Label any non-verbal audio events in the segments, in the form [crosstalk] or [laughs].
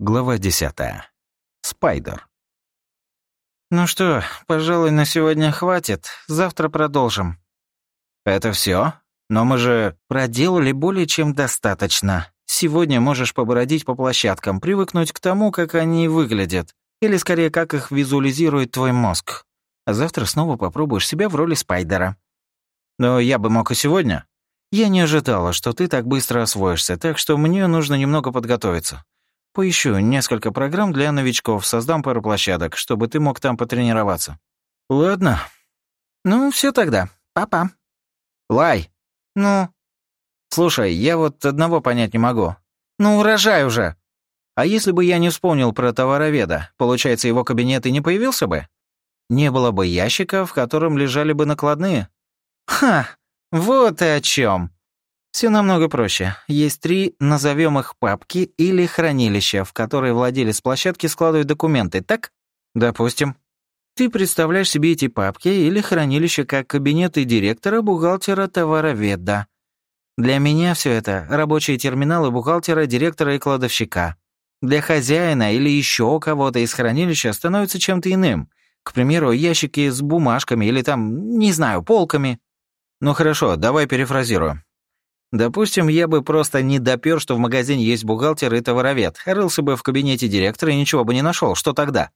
Глава 10. Спайдер. Ну что, пожалуй, на сегодня хватит. Завтра продолжим. Это все? Но мы же проделали более чем достаточно. Сегодня можешь побродить по площадкам, привыкнуть к тому, как они выглядят, или скорее, как их визуализирует твой мозг. А завтра снова попробуешь себя в роли Спайдера. Но я бы мог и сегодня. Я не ожидала, что ты так быстро освоишься, так что мне нужно немного подготовиться. Поищу несколько программ для новичков, создам пару площадок, чтобы ты мог там потренироваться. Ладно. Ну, все тогда. Папа. Лай. Ну? Слушай, я вот одного понять не могу. Ну, урожай уже. А если бы я не вспомнил про товароведа, получается, его кабинет и не появился бы? Не было бы ящика, в котором лежали бы накладные? Ха, вот и о чем. Все намного проще. Есть три, назовем их папки или хранилища, в которые владелец площадки складывает документы, так? Допустим. Ты представляешь себе эти папки или хранилища как кабинеты директора, бухгалтера, товароведа. Для меня все это рабочие терминалы бухгалтера, директора и кладовщика. Для хозяина или еще кого-то из хранилища становится чем-то иным. К примеру, ящики с бумажками или там, не знаю, полками. Ну хорошо, давай перефразируем. Допустим, я бы просто не допер, что в магазине есть бухгалтер и товаровед. Рылся бы в кабинете директора и ничего бы не нашел. Что тогда?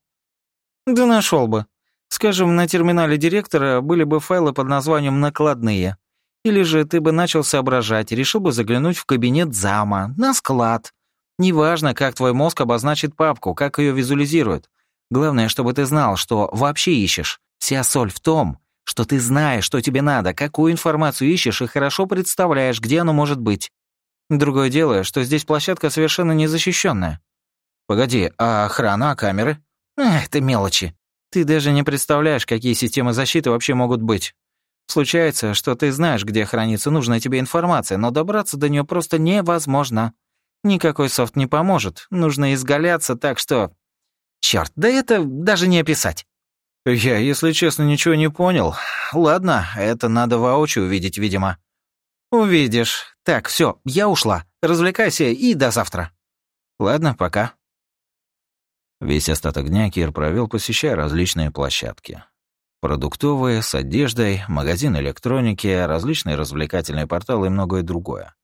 Да нашел бы. Скажем, на терминале директора были бы файлы под названием «накладные». Или же ты бы начал соображать решил бы заглянуть в кабинет зама, на склад. Неважно, как твой мозг обозначит папку, как ее визуализирует. Главное, чтобы ты знал, что вообще ищешь. Вся соль в том, что ты знаешь, что тебе надо, какую информацию ищешь и хорошо представляешь, где оно может быть. Другое дело, что здесь площадка совершенно незащищенная. Погоди, а охрана, а камеры? Эх, это мелочи. Ты даже не представляешь, какие системы защиты вообще могут быть. Случается, что ты знаешь, где хранится нужная тебе информация, но добраться до нее просто невозможно. Никакой софт не поможет, нужно изгаляться так, что... Черт, да это даже не описать. «Я, если честно, ничего не понял. Ладно, это надо воочию увидеть, видимо». «Увидишь. Так, все, я ушла. Развлекайся и до завтра». «Ладно, пока». Весь остаток дня Кир провел, посещая различные площадки. Продуктовые, с одеждой, магазин электроники, различные развлекательные порталы и многое другое.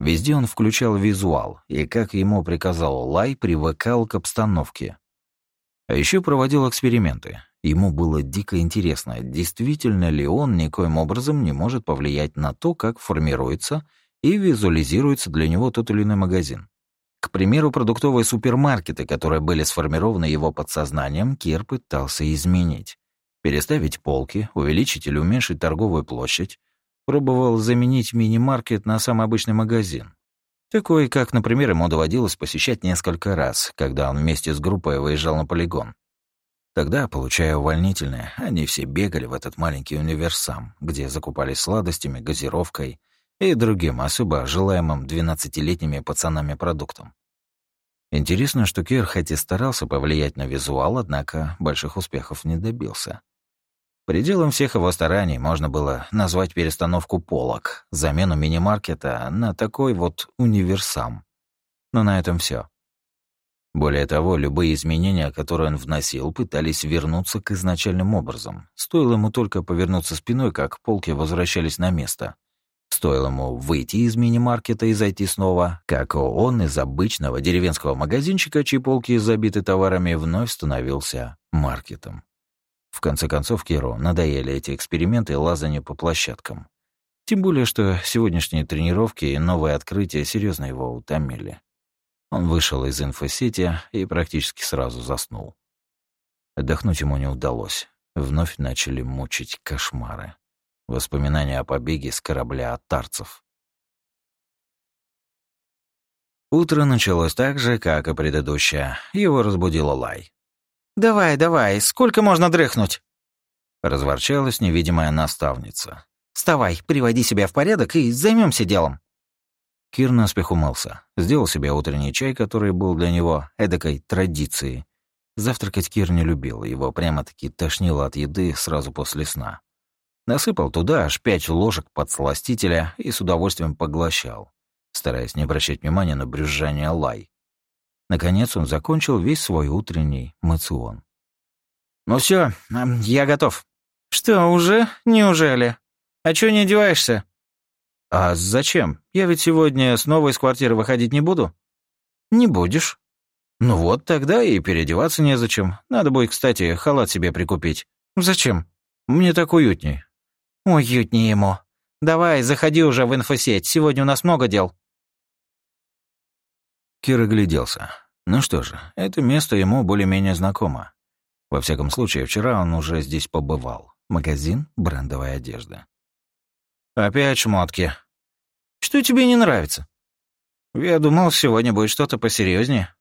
Везде он включал визуал, и, как ему приказал Лай, привыкал к обстановке. А еще проводил эксперименты. Ему было дико интересно, действительно ли он никоим образом не может повлиять на то, как формируется и визуализируется для него тот или иной магазин. К примеру, продуктовые супермаркеты, которые были сформированы его подсознанием, Кир пытался изменить. Переставить полки, увеличить или уменьшить торговую площадь. Пробовал заменить мини-маркет на самый обычный магазин. Такой, как, например, ему доводилось посещать несколько раз, когда он вместе с группой выезжал на полигон. Тогда, получая увольнительное, они все бегали в этот маленький универсам, где закупались сладостями, газировкой и другим особо желаемым двенадцатилетними пацанами продуктом. Интересно, что Кир хоть и старался повлиять на визуал, однако больших успехов не добился. Пределом всех его стараний можно было назвать перестановку полок, замену мини-маркета на такой вот универсам. Но на этом все. Более того, любые изменения, которые он вносил, пытались вернуться к изначальным образом. Стоило ему только повернуться спиной, как полки возвращались на место. Стоило ему выйти из мини-маркета и зайти снова, как он из обычного деревенского магазинчика, чьи полки забиты товарами, вновь становился маркетом. В конце концов, Киру надоели эти эксперименты и лазание по площадкам. Тем более, что сегодняшние тренировки и новые открытия серьезно его утомили. Он вышел из инфосети и практически сразу заснул. Отдохнуть ему не удалось. Вновь начали мучить кошмары. Воспоминания о побеге с корабля от тарцев. Утро началось так же, как и предыдущее. Его разбудила Лай. «Давай, давай, сколько можно дрыхнуть?» Разворчалась невидимая наставница. «Вставай, приводи себя в порядок и займемся делом». Кир наспех умылся, сделал себе утренний чай, который был для него эдакой традицией. Завтракать Кир не любил, его прямо-таки тошнило от еды сразу после сна. Насыпал туда аж пять ложек подсластителя и с удовольствием поглощал, стараясь не обращать внимания на брюзжание лай. Наконец он закончил весь свой утренний мацион. «Ну все, я готов». «Что, уже? Неужели? А чё не одеваешься?» «А зачем? Я ведь сегодня снова из квартиры выходить не буду». «Не будешь». «Ну вот, тогда и переодеваться незачем. Надо будет, кстати, халат себе прикупить». «Зачем?» «Мне так уютней». «Уютнее ему. Давай, заходи уже в инфосеть. Сегодня у нас много дел». Кир огляделся. Ну что же, это место ему более-менее знакомо. Во всяком случае, вчера он уже здесь побывал. Магазин брендовой одежды. «Опять шмотки. Что тебе не нравится?» «Я думал, сегодня будет что-то посерьезнее.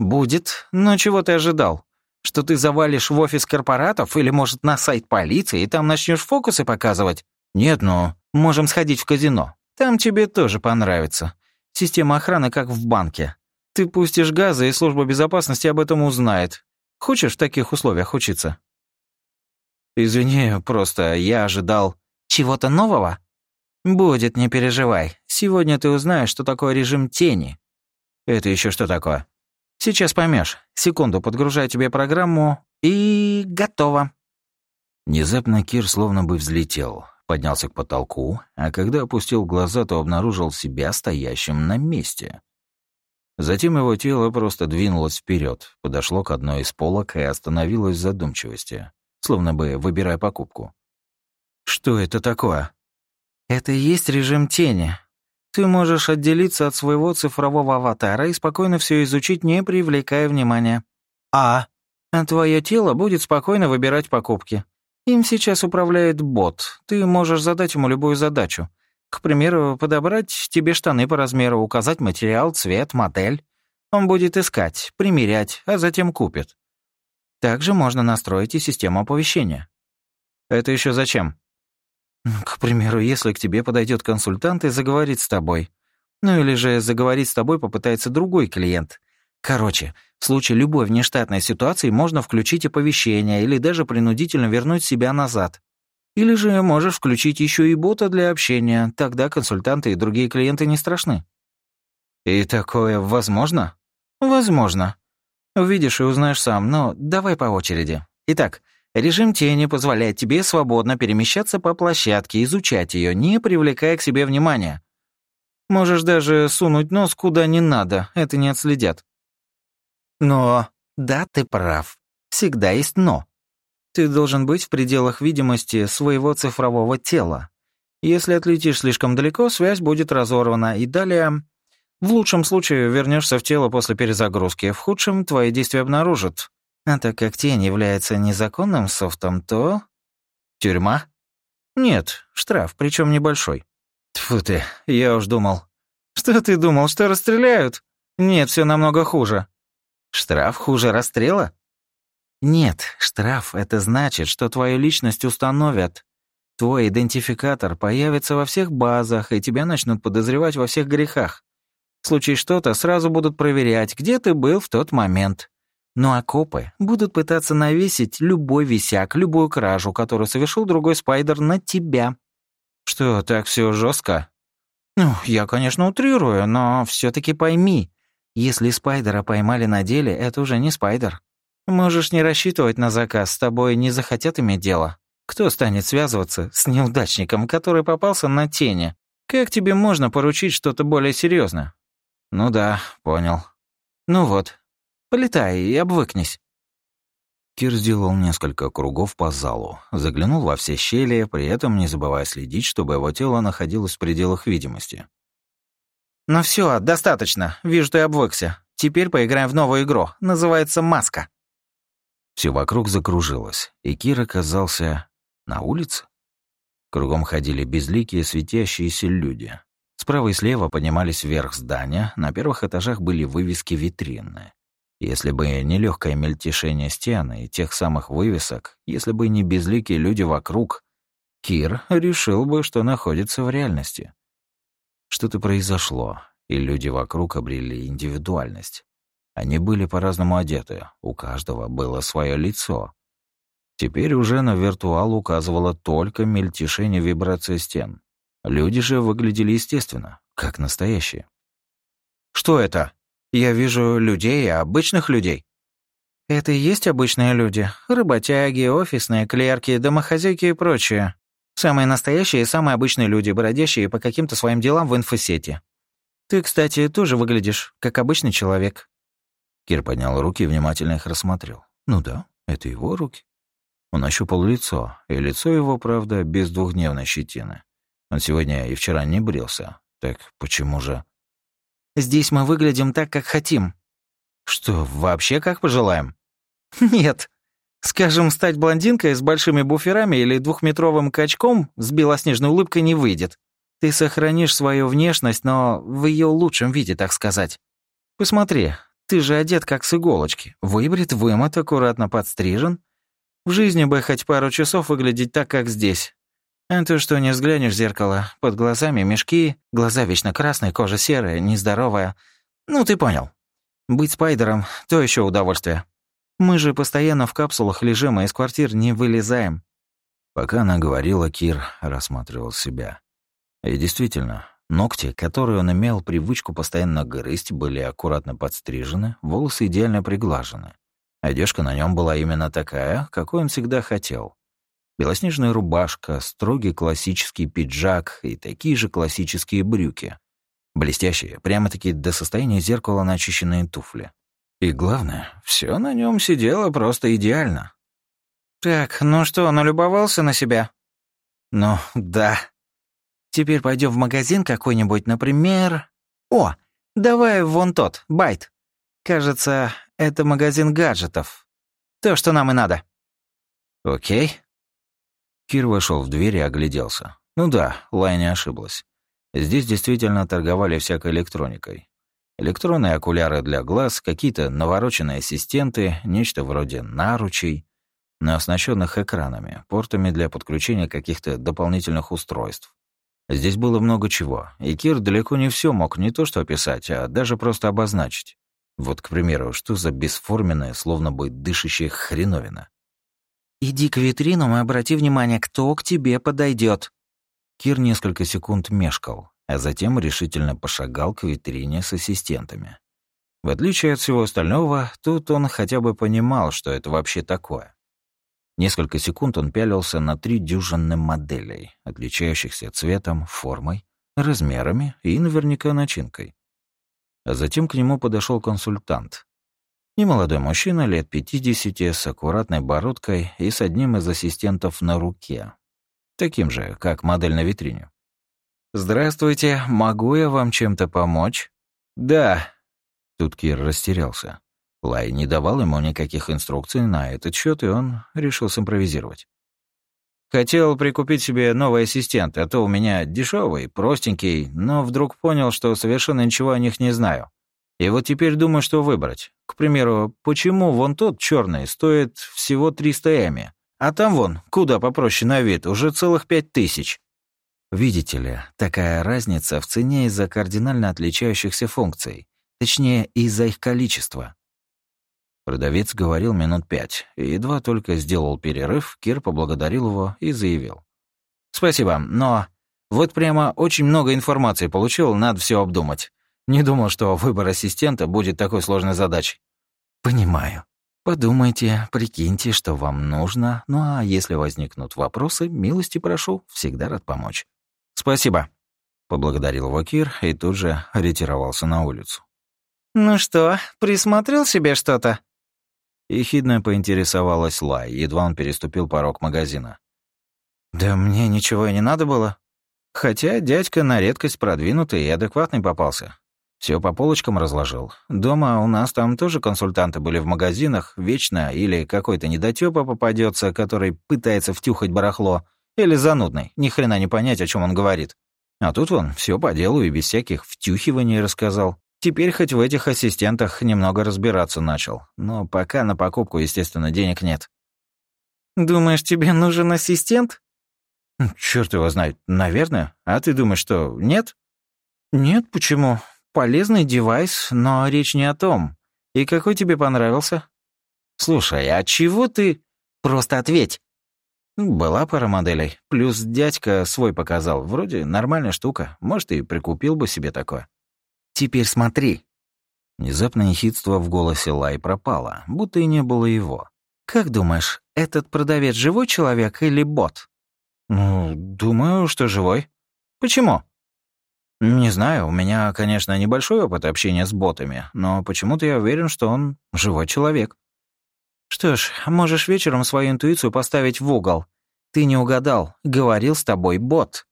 «Будет. Но чего ты ожидал? Что ты завалишь в офис корпоратов или, может, на сайт полиции и там начнешь фокусы показывать? Нет, ну, можем сходить в казино. Там тебе тоже понравится. Система охраны как в банке. Ты пустишь газы, и служба безопасности об этом узнает. Хочешь в таких условиях учиться?» «Извини, просто я ожидал...» «Чего-то нового?» «Будет, не переживай. Сегодня ты узнаешь, что такое режим тени». «Это еще что такое?» «Сейчас поймешь. Секунду, подгружаю тебе программу, и готово». Внезапно Кир словно бы взлетел, поднялся к потолку, а когда опустил глаза, то обнаружил себя стоящим на месте. Затем его тело просто двинулось вперед, подошло к одной из полок и остановилось в задумчивости, словно бы выбирая покупку. «Что это такое?» Это и есть режим тени. Ты можешь отделиться от своего цифрового аватара и спокойно все изучить, не привлекая внимания. А. А твое тело будет спокойно выбирать покупки. Им сейчас управляет бот. Ты можешь задать ему любую задачу. К примеру, подобрать тебе штаны по размеру, указать материал, цвет, модель. Он будет искать, примерять, а затем купит. Также можно настроить и систему оповещения. Это еще зачем? К примеру, если к тебе подойдет консультант и заговорит с тобой. Ну или же заговорить с тобой попытается другой клиент. Короче, в случае любой внештатной ситуации можно включить оповещение или даже принудительно вернуть себя назад. Или же можешь включить еще и бота для общения, тогда консультанты и другие клиенты не страшны. И такое возможно? Возможно. Увидишь и узнаешь сам, но давай по очереди. Итак, Режим тени позволяет тебе свободно перемещаться по площадке, изучать ее, не привлекая к себе внимания. Можешь даже сунуть нос куда не надо, это не отследят. Но, да, ты прав. Всегда есть «но». Ты должен быть в пределах видимости своего цифрового тела. Если отлетишь слишком далеко, связь будет разорвана, и далее... В лучшем случае вернешься в тело после перезагрузки, в худшем твои действия обнаружат. А так как тень является незаконным софтом, то... Тюрьма? Нет, штраф, причем небольшой. Тьфу ты, я уж думал. Что ты думал, что расстреляют? Нет, все намного хуже. Штраф хуже расстрела? Нет, штраф — это значит, что твою личность установят. Твой идентификатор появится во всех базах, и тебя начнут подозревать во всех грехах. В случае что-то, сразу будут проверять, где ты был в тот момент. Но окопы будут пытаться навесить любой висяк, любую кражу, которую совершил другой спайдер на тебя. Что, так все жестко? Ну, я, конечно, утрирую, но все таки пойми, если спайдера поймали на деле, это уже не спайдер. Можешь не рассчитывать на заказ, с тобой не захотят иметь дело. Кто станет связываться с неудачником, который попался на тени? Как тебе можно поручить что-то более серьезное? Ну да, понял. Ну вот, Полетай и обвыкнись». Кир сделал несколько кругов по залу, заглянул во все щели, при этом не забывая следить, чтобы его тело находилось в пределах видимости. «Ну все, достаточно. Вижу, ты обвыкся. Теперь поиграем в новую игру. Называется «Маска». Все вокруг закружилось, и Кир оказался на улице. Кругом ходили безликие светящиеся люди. Справа и слева поднимались вверх здания, на первых этажах были вывески витринные. Если бы не легкое мельтешение стены и тех самых вывесок, если бы не безликие люди вокруг, Кир решил бы, что находится в реальности. Что-то произошло, и люди вокруг обрели индивидуальность. Они были по-разному одеты, у каждого было свое лицо. Теперь уже на виртуал указывало только мельтешение вибрации стен. Люди же выглядели естественно, как настоящие. «Что это?» Я вижу людей, обычных людей». «Это и есть обычные люди. Работяги, офисные клерки, домохозяйки и прочее. Самые настоящие и самые обычные люди, бродящие по каким-то своим делам в инфосете. Ты, кстати, тоже выглядишь как обычный человек». Кир поднял руки и внимательно их рассмотрел. «Ну да, это его руки». Он ощупал лицо, и лицо его, правда, без двухдневной щетины. Он сегодня и вчера не брился. Так почему же... «Здесь мы выглядим так, как хотим». «Что, вообще как пожелаем?» [laughs] «Нет. Скажем, стать блондинкой с большими буферами или двухметровым качком с белоснежной улыбкой не выйдет. Ты сохранишь свою внешность, но в ее лучшем виде, так сказать. Посмотри, ты же одет как с иголочки. Выбрит, вымот, аккуратно подстрижен. В жизни бы хоть пару часов выглядеть так, как здесь. А то, что не взглянешь в зеркало, под глазами мешки, глаза вечно красные, кожа серая, нездоровая. Ну, ты понял. Быть спайдером — то еще удовольствие. Мы же постоянно в капсулах лежим, и из квартир не вылезаем. Пока она говорила, Кир рассматривал себя. И действительно, ногти, которые он имел привычку постоянно грызть, были аккуратно подстрижены, волосы идеально приглажены. Одежка на нем была именно такая, какой он всегда хотел. Белоснежная рубашка, строгий классический пиджак и такие же классические брюки. Блестящие, прямо-таки до состояния зеркала начищенные туфли. И главное, все на нем сидело просто идеально. «Так, ну что, налюбовался на себя?» «Ну, да», Теперь пойдем в магазин какой-нибудь, например... О, давай вон тот, Байт. Кажется, это магазин гаджетов. То, что нам и надо. Окей. Кир вошел в дверь и огляделся. Ну да, Лай не ошиблась. Здесь действительно торговали всякой электроникой. Электронные окуляры для глаз, какие-то навороченные ассистенты, нечто вроде наручей, но оснащенных экранами, портами для подключения каких-то дополнительных устройств. Здесь было много чего, и Кир далеко не все мог не то что описать, а даже просто обозначить. Вот, к примеру, что за бесформенная, словно бы дышащая хреновина. «Иди к витринам и обрати внимание, кто к тебе подойдет. Кир несколько секунд мешкал, а затем решительно пошагал к витрине с ассистентами. В отличие от всего остального, тут он хотя бы понимал, что это вообще такое. Несколько секунд он пялился на три дюжины моделей, отличающихся цветом, формой, размерами и наверняка начинкой. А затем к нему подошел консультант. Немолодой мужчина лет 50 с аккуратной бородкой и с одним из ассистентов на руке. Таким же, как модель на витрине. «Здравствуйте, могу я вам чем-то помочь?» «Да». Тут Кир растерялся. Лай не давал ему никаких инструкций на этот счет, и он решил симпровизировать. Хотел прикупить себе новый ассистент, а то у меня дешевый, простенький, но вдруг понял, что совершенно ничего о них не знаю. И вот теперь думаю, что выбрать. К примеру, почему вон тот черный стоит всего 300 эми, а там вон, куда попроще на вид, уже целых пять тысяч. Видите ли, такая разница в цене из-за кардинально отличающихся функций, точнее, из-за их количества. Продавец говорил минут пять, и едва только сделал перерыв, Кир поблагодарил его и заявил. «Спасибо, но вот прямо очень много информации получил, надо все обдумать. Не думал, что выбор ассистента будет такой сложной задачей». «Понимаю. Подумайте, прикиньте, что вам нужно, ну а если возникнут вопросы, милости прошу, всегда рад помочь». «Спасибо», — поблагодарил его Кир и тут же ретировался на улицу. «Ну что, присмотрел себе что-то?» Ехидно поинтересовалась Лай, едва он переступил порог магазина. «Да мне ничего и не надо было. Хотя дядька на редкость продвинутый и адекватный попался. Все по полочкам разложил. Дома у нас там тоже консультанты были в магазинах, вечно или какой-то недотёпа попадется, который пытается втюхать барахло, или занудный, ни хрена не понять, о чем он говорит. А тут он все по делу и без всяких втюхиваний рассказал. Теперь хоть в этих ассистентах немного разбираться начал. Но пока на покупку, естественно, денег нет. «Думаешь, тебе нужен ассистент?» «Чёрт его знает. Наверное. А ты думаешь, что нет?» «Нет, почему? Полезный девайс, но речь не о том. И какой тебе понравился?» «Слушай, а чего ты...» «Просто ответь!» «Была пара моделей. Плюс дядька свой показал. Вроде нормальная штука. Может, и прикупил бы себе такое». Теперь смотри». Внезапно ехидство в голосе Лай пропало, будто и не было его. «Как думаешь, этот продавец живой человек или бот?» «Ну, думаю, что живой». «Почему?» «Не знаю, у меня, конечно, небольшой опыт общения с ботами, но почему-то я уверен, что он живой человек». «Что ж, можешь вечером свою интуицию поставить в угол. Ты не угадал, говорил с тобой бот».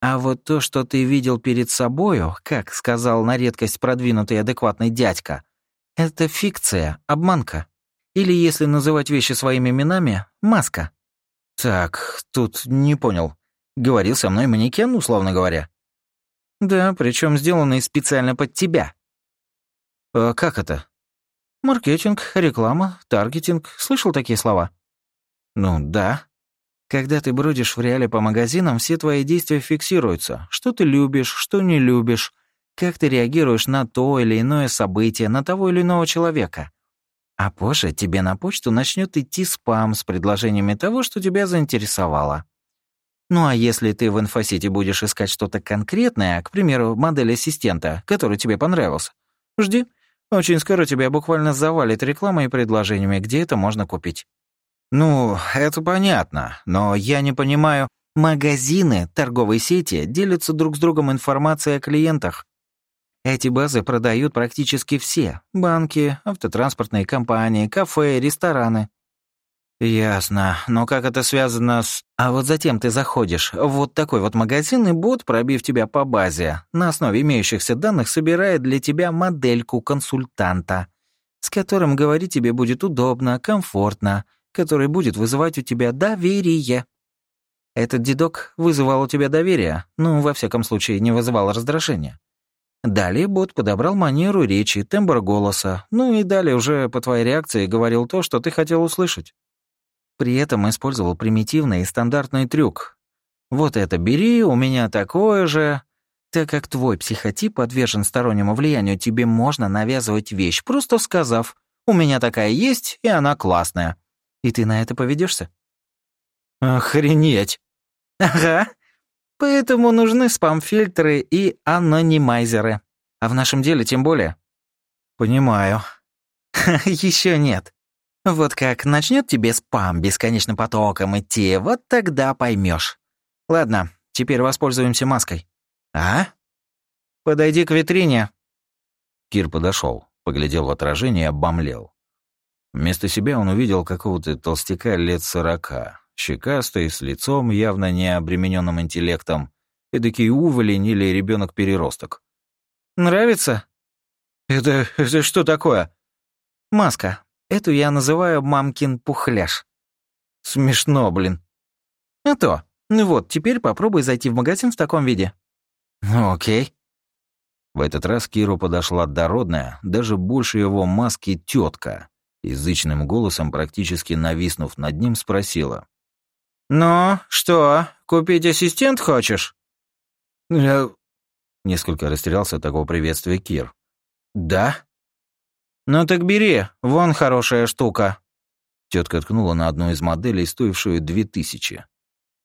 А вот то, что ты видел перед собою, как сказал на редкость продвинутый адекватный дядька, это фикция, обманка. Или, если называть вещи своими именами, маска. Так, тут не понял. Говорил со мной манекен, условно говоря. Да, причем сделанный специально под тебя. А как это? Маркетинг, реклама, таргетинг. Слышал такие слова? Ну, да. Когда ты бродишь в реале по магазинам, все твои действия фиксируются. Что ты любишь, что не любишь, как ты реагируешь на то или иное событие, на того или иного человека. А позже тебе на почту начнет идти спам с предложениями того, что тебя заинтересовало. Ну а если ты в инфосите будешь искать что-то конкретное, к примеру, модель ассистента, который тебе понравился, жди. Очень скоро тебя буквально завалит рекламой и предложениями, где это можно купить. Ну, это понятно, но я не понимаю. Магазины, торговые сети делятся друг с другом информацией о клиентах. Эти базы продают практически все. Банки, автотранспортные компании, кафе, рестораны. Ясно. Но как это связано с... А вот затем ты заходишь в вот такой вот магазин, и бот, пробив тебя по базе, на основе имеющихся данных собирает для тебя модельку консультанта, с которым говорить тебе будет удобно, комфортно, который будет вызывать у тебя доверие. Этот дедок вызывал у тебя доверие, ну, во всяком случае, не вызывал раздражения. Далее бот подобрал манеру речи, тембр голоса, ну и далее уже по твоей реакции говорил то, что ты хотел услышать. При этом использовал примитивный и стандартный трюк. «Вот это бери, у меня такое же». Так как твой психотип подвержен стороннему влиянию, тебе можно навязывать вещь, просто сказав «у меня такая есть, и она классная». И ты на это поведешься? Охренеть. Ага. Поэтому нужны спам-фильтры и анонимайзеры. А в нашем деле тем более. Понимаю. [laughs] Еще нет. Вот как начнет тебе спам бесконечным потоком идти, вот тогда поймешь. Ладно, теперь воспользуемся маской. А? Подойди к витрине. Кир подошел, поглядел в отражение и обомлел. Вместо себя он увидел какого-то толстяка лет сорока, щекастый, с лицом, явно не обремененным интеллектом, эдакий уволень или ребенок переросток «Нравится?» «Это, это что такое?» «Маска. Эту я называю мамкин пухляш». «Смешно, блин». «А то. Ну вот, теперь попробуй зайти в магазин в таком виде». «Ну, окей». В этот раз Киру подошла дородная, даже больше его маски тетка, Язычным голосом, практически нависнув над ним, спросила. «Ну, что, купить ассистент хочешь?» «Я...» Несколько растерялся от такого приветствия Кир. «Да?» «Ну так бери, вон хорошая штука». Тетка ткнула на одну из моделей, стоившую две тысячи.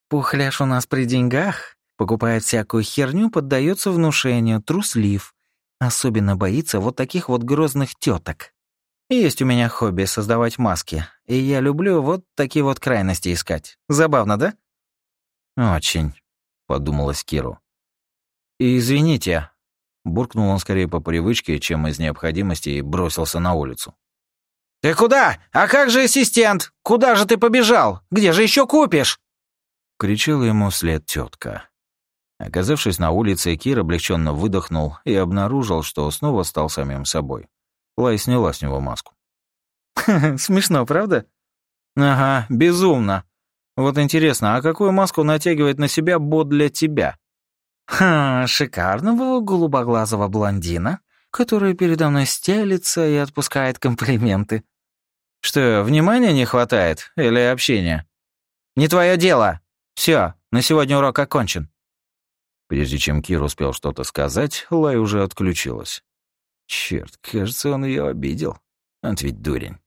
«Пухляш у нас при деньгах, покупает всякую херню, поддается внушению, труслив. Особенно боится вот таких вот грозных теток. Есть у меня хобби создавать маски, и я люблю вот такие вот крайности искать. Забавно, да? Очень, подумалось Киру. Извините, буркнул он скорее по привычке, чем из необходимости, и бросился на улицу. «Ты куда? А как же ассистент? Куда же ты побежал? Где же еще купишь?» кричала ему вслед тетка. Оказавшись на улице, Кир облегченно выдохнул и обнаружил, что снова стал самим собой. Лай сняла с него маску. [laughs] Смешно, правда? Ага, безумно. Вот интересно, а какую маску натягивает на себя бот для тебя? Ха, шикарного голубоглазого блондина, который передо мной стелится и отпускает комплименты. Что, внимания не хватает или общения? Не твое дело. Все, на сегодня урок окончен. Прежде чем Кир успел что-то сказать, Лай уже отключилась. Черт, кажется, он ее обидел. Он ведь дурень.